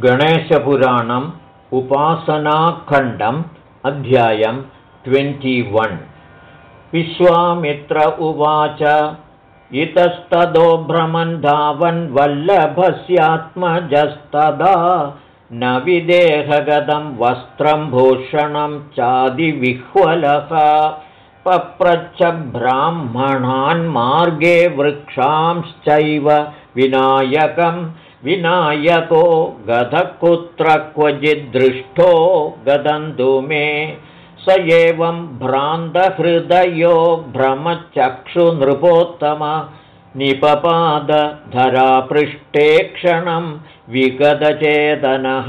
गणेशपुराणम् उपासनाखण्डम् अध्यायं ट्वेण्टिवन् विश्वामित्र उवाच इतस्ततो भ्रमन् धावन् वल्लभस्यात्मजस्तदा न विदेहगतं वस्त्रं भूषणं चादिविह्वलः। पप्रच्छ ब्राह्मणान् मार्गे वृक्षांश्चैव विनायकं विनायको गतः कुत्र क्वचिद्दृष्टो गदन्तु मे। स एवं भ्रान्तहृदयो भ्रमचक्षुनृपोत्तम निपपादधरापृष्ठे क्षणं विगतचेतनः।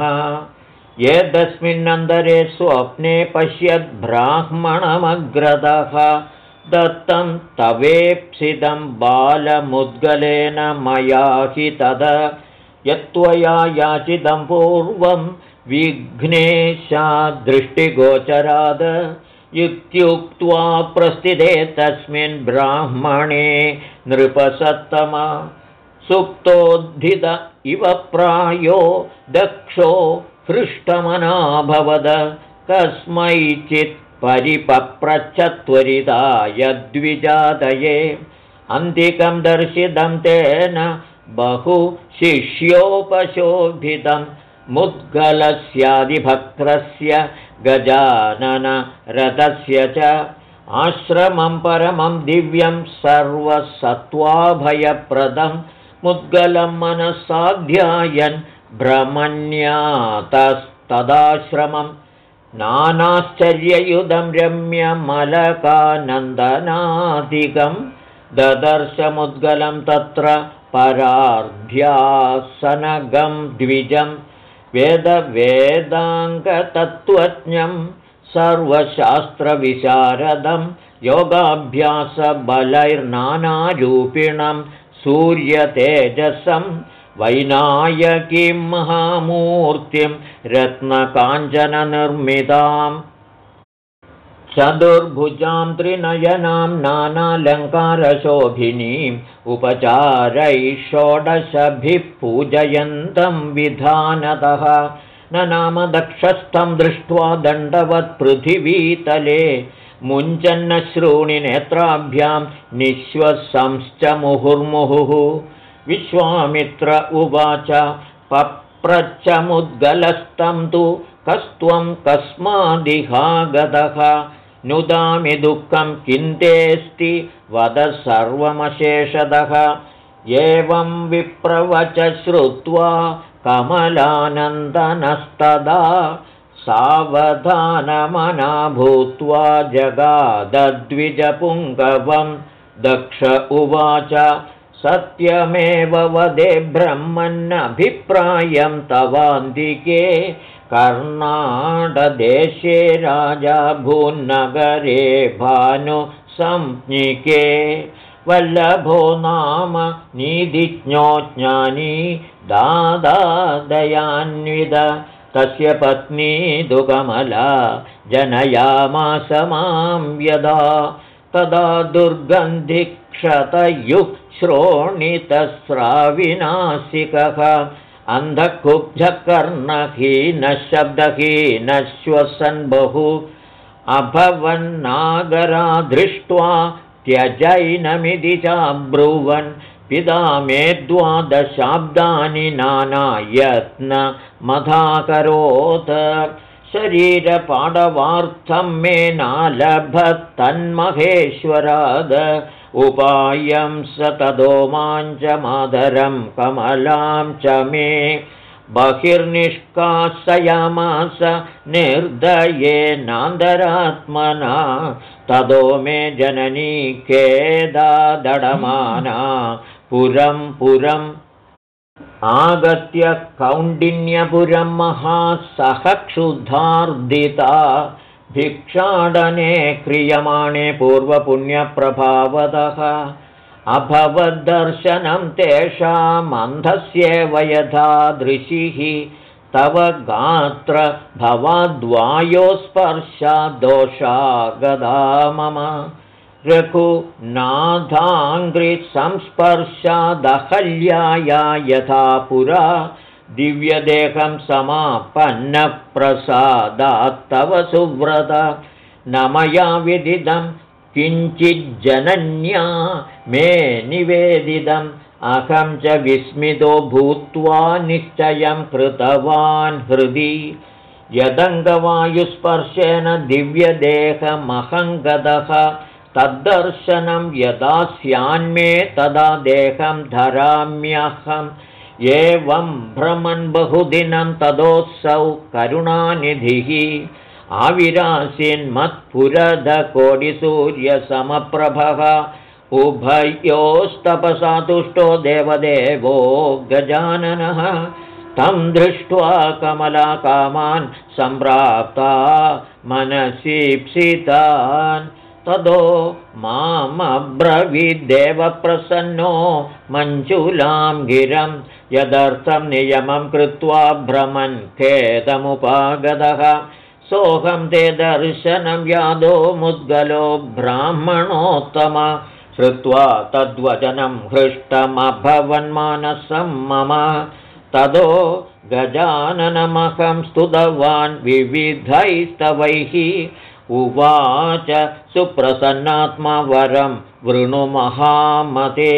एतस्मिन्नन्तरे स्वप्ने पश्यद्ब्राह्मणमग्रदः दत्तं तवेप्सितं बालमुद्गलेन मया हि तद यत्त्वया याचितं पूर्वं विघ्नेशादृष्टिगोचराद। इत्युक्त्वा प्रस्थिते तस्मिन् ब्राह्मणे नृपसत्तमा। सुप्तोद्धित इव प्रायो दक्षो हृष्टमनाभवद। कस्मैचित् परिपप्रच्छत्वरिता यद्विजातये अन्तिकं दर्शितं तेन बहु शिष्योपशोभितं मुद्गलस्यादिभक्त्रस्य गजाननरथस्य च आश्रमं परमं दिव्यं सर्वसत्त्वाभयप्रदं मुद्गलं मनसाध्यायन् भ्रमण्यातस्तदाश्रमं नानाश्चर्ययुधं रम्यमलकानन्दनादिकं ददर्शमुद्गलं तत्र परार्ध्यासनगं द्विजं वेदवेदाङ्गतत्त्वज्ञं सर्वशास्त्रविशारदं योगाभ्यासबलैर्नानारूपिणं सूर्यतेजसं वैनायकीं महामूर्तिं रत्नकाञ्चननिर्मिताम् चतुर्भुजां त्रिनयनां नानालङ्कारशोभिनीम् उपचारैः षोडशभिः पूजयन्तं विधानतः। न नाम दक्षस्थं दृष्ट्वा दण्डवत्पृथिवीतले। मुञ्चन्नश्रूणि नेत्राभ्यां निःश्वसंश्च मुहुर्मुहुः। विश्वामित्र उवाच पप्रच्छमुद्गलस्तं तु कस्त्वं कस्मादिहागतः नुदामि दुःखं किन्तेऽस्ति? वद सर्वमशेषतः। एवं विप्रवच श्रुत्वा कमलानन्दनस्तदा सावधानमना भूत्वा जगादद्विजपुङ्गवं दक्ष उवाच। सत्यमेव वदे ब्रह्मन्नभिप्रायं तवान्तिके कर्णाटदेशे राजा भून्नगरे भानुसंज्ञिके वल्लभो नाम नीधिज्ञो ज्ञानी दादादयान्विद तस्य पत्नी दुकमला जनयामास मां यदा तदा दुर्गन्धिक्षतयुक्श्रोणितस्राविनासिकः अन्धकुब्जकर्णहीनः श्वसन् बहु अभवन्नागरा दृष्ट्वा त्यजैनमिति चाब्रुवन् पिता मे द्वादशाब्दानि नानायत्नमधाकरोत्। शरीरपाडवार्थं मे नालभत्तन्महेश्वराद उपायं स तदो माञ्चमादरं कमलां च मे बहिर्निष्कासयामास निर्दयेनान्दरात्मना तदो मे जननी केदादडमाना। पुरं पुरम् आगत्य कौण्डिन्यपुरं महासहक्षुधार्दिता भिक्षाडने क्रियमाणे पूर्वपुण्यप्रभावतः अभवद्दर्शनं तेषामन्धस्येव यथा दृशिः। तव गात्र भवाद्वायोस्पर्शा गदा मम। रघुनाथाङ्घ्रिसंस्पर्शादहल्याया यथा पुरा दिव्यदेहं समापन्नप्रसादात्तव सुव्रत। न मया विदिदं किञ्चिज्जनन्या मे निवेदितम्। अहं च विस्मितो भूत्वा निश्चयं कृतवान् हृदि। यदङ्गवायुस्पर्शेन दिव्यदेहमहङ्गतः तद्दर्शनं यदा स्यान्मे तदा देहं धराम्यहम् एवं भ्रमन् बहुदिनं तदोत्सौ करुणानिधिः। आविरासीन्मत्पुरधकोटिसूर्यसमप्रभः उभयोस्तपसा तुष्टो देवदेवो गजाननः। तं दृष्ट्वा कमलाकामान् सम्प्राप्ता मनसीप्सितान् तदो मामब्रवीद्देवप्रसन्नो मञ्जुलां गिरं यदर्थं नियमं कृत्वा भ्रमन् खेदमुपागतः। सोऽहं ते दर्शनं यादो मुद्गलो ब्राह्मणोत्तम। श्रुत्वा तद्वचनं हृष्टमभवन्मानसं मम। तदो गजाननमहं स्तुतवान् विविधैस्तवैः उवाच सुप्रसन्नात्मा वरं वृणुमहामते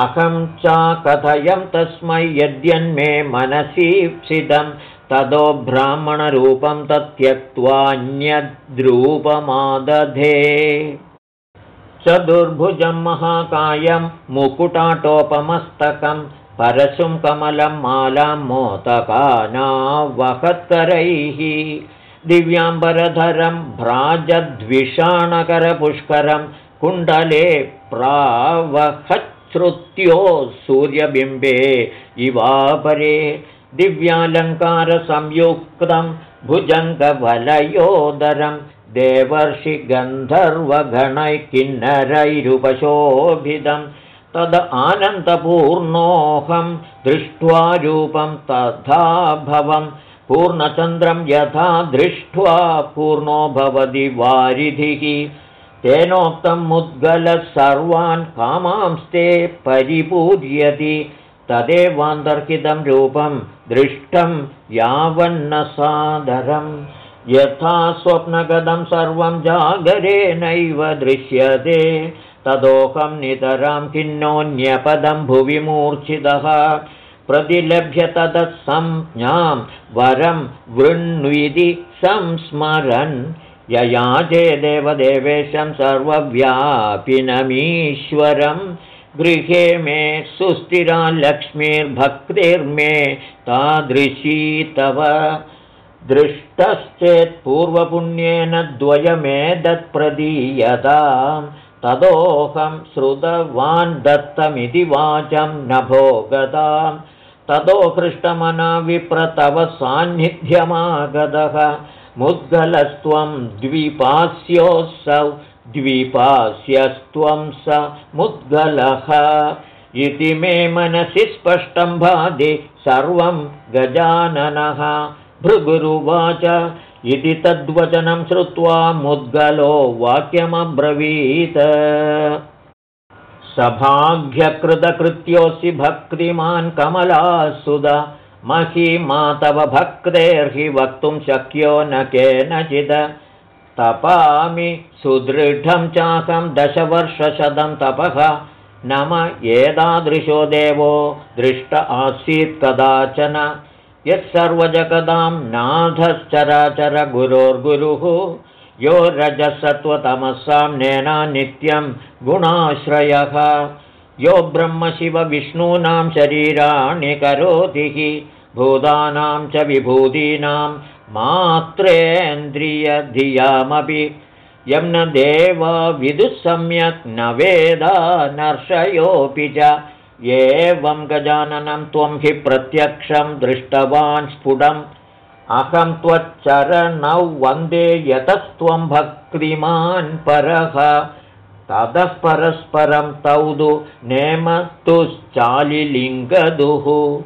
अहं च कथयं तस्मै यद्यन्मे मनसीप्सितं ततो ब्राह्मणरूपं तत्यक्त्वान्यद्रूपमादधे चतुर्भुजं महाकायं मुकुटाटोपमस्तकं परशुं कमलं मालां मोदकानावहत्करैः दिव्याम्बरधरं भ्राजद्विषाणकरपुष्करं कुण्डले प्रावहच्छ्रुत्यो सूर्यबिम्बे इवापरे दिव्यालङ्कारसंयुक्तं भुजङ्गवलयोदरं देवर्षिगन्धर्वगणैकिन्नरैरुपशोभितं तद आनन्दपूर्णोऽहं दृष्ट्वा रूपं तथा भवं पूर्णचन्द्रं यथा दृष्ट्वा पूर्णो भवति वारिधिः। तेनोक्तं मुद्गलः सर्वान् कामांस्ते परिपूर्यति तदेवान्तर्कितं रूपं दृष्टं यावन्न सादरम् यथा स्वप्नगदं सर्वं जागरेणैव दृश्यते। तदोहं नितरां किन्नोऽन्यपदं भुवि मूर्च्छितः प्रतिलभ्य तदत्संज्ञां वरं वृण्विधि संस्मरन् ययाचे देवदेवेशं सर्वव्यापिनमीश्वरं गृहे मे सुस्थिरा लक्ष्मीर्भक्तिर्मे तादृशी तव दृष्टश्चेत्पूर्वपुण्येन द्वयमेदत्प्रदीयतां तदोऽहं श्रुतवान् दत्तमिति वाचं न भोगतां ततो हृष्टमना विप्रतव सान्निध्यमागतः। मुद्गलस्त्वं द्विपास्योऽसौ द्विपास्यस्त्वं स मुद्गलः। इति मे मनसि स्पष्टं भाति सर्वं गजाननः। भृगुरुवाच इति तद्वचनं श्रुत्वा मुद्गलो वाक्यमब्रवीत्। सभाग्यकृतकृत्योऽसि भक्तिमान् कमलासुद मही मातव भक्तेर्हि वक्तुं शक्यो न केनचित्। तपामि सुदृढं चाकं दशवर्षशतं तपः नम एतादृशो देवो दृष्ट आसीत् कदाचन यत्सर्वजगदां नाथश्चराचर गुरोर्गुरुः यो रजसत्त्वतमसां नेना नित्यं गुणाश्रयः। यो ब्रह्मशिवविष्णूनां शरीराणि करोति भूतानां च विभूतीनां मात्रेन्द्रियधियामपि। यं न देवा विदुः सम्यक् न वेदा नर्षयोऽपि च एवं गजाननं त्वं हि प्रत्यक्षं दृष्टवान् स्फुटम्। अहं त्वच्चरणौ वन्दे यतस्त्वं भक्तिमान् परः। ततः परस्परं तौ नेमतुश्चालिलिङ्गदुः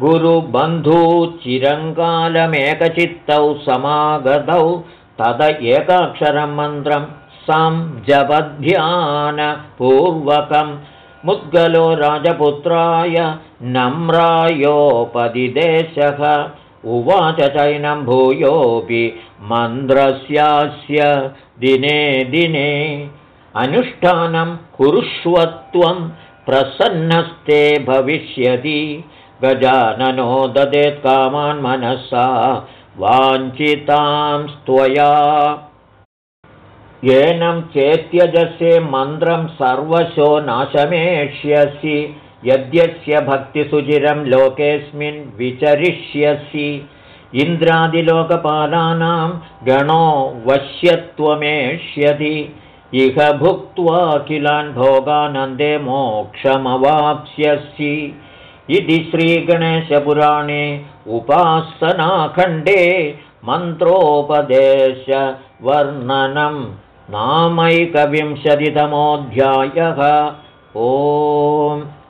गुरुबन्धूचिरङ्गालमेकचित्तौ समागतौ तद एकाक्षरं मन्त्रं संजपध्यानपूर्वकं मुद्गलो राजपुत्राय नम्रायोपदिदेशः। उवाच चैनं भूयोऽपि मन्द्रस्यास्य दिने दिने। अनुष्ठानं कुरुष्वत्वं प्रसन्नस्ते भविष्यति। गजाननो ददेत् कामान् मनसा वाञ्छितांस्त्वया येनं चेत्यजसे मन्त्रं सर्वशो नाशमेष्यसि यद्यस्य भक्तिसुचिरं लोकेऽस्मिन् विचरिष्यसि। इन्द्रादिलोकपालानां गणो वश्यत्वमेष्यति इह भुक्त्वा किलान् भोगानन्दे मोक्षमवाप्स्यसि। इति श्रीगणेशपुराणे उपासनाखण्डे मन्त्रोपदेशवर्णनं नामैकविंशतितमोऽध्यायः। ओम्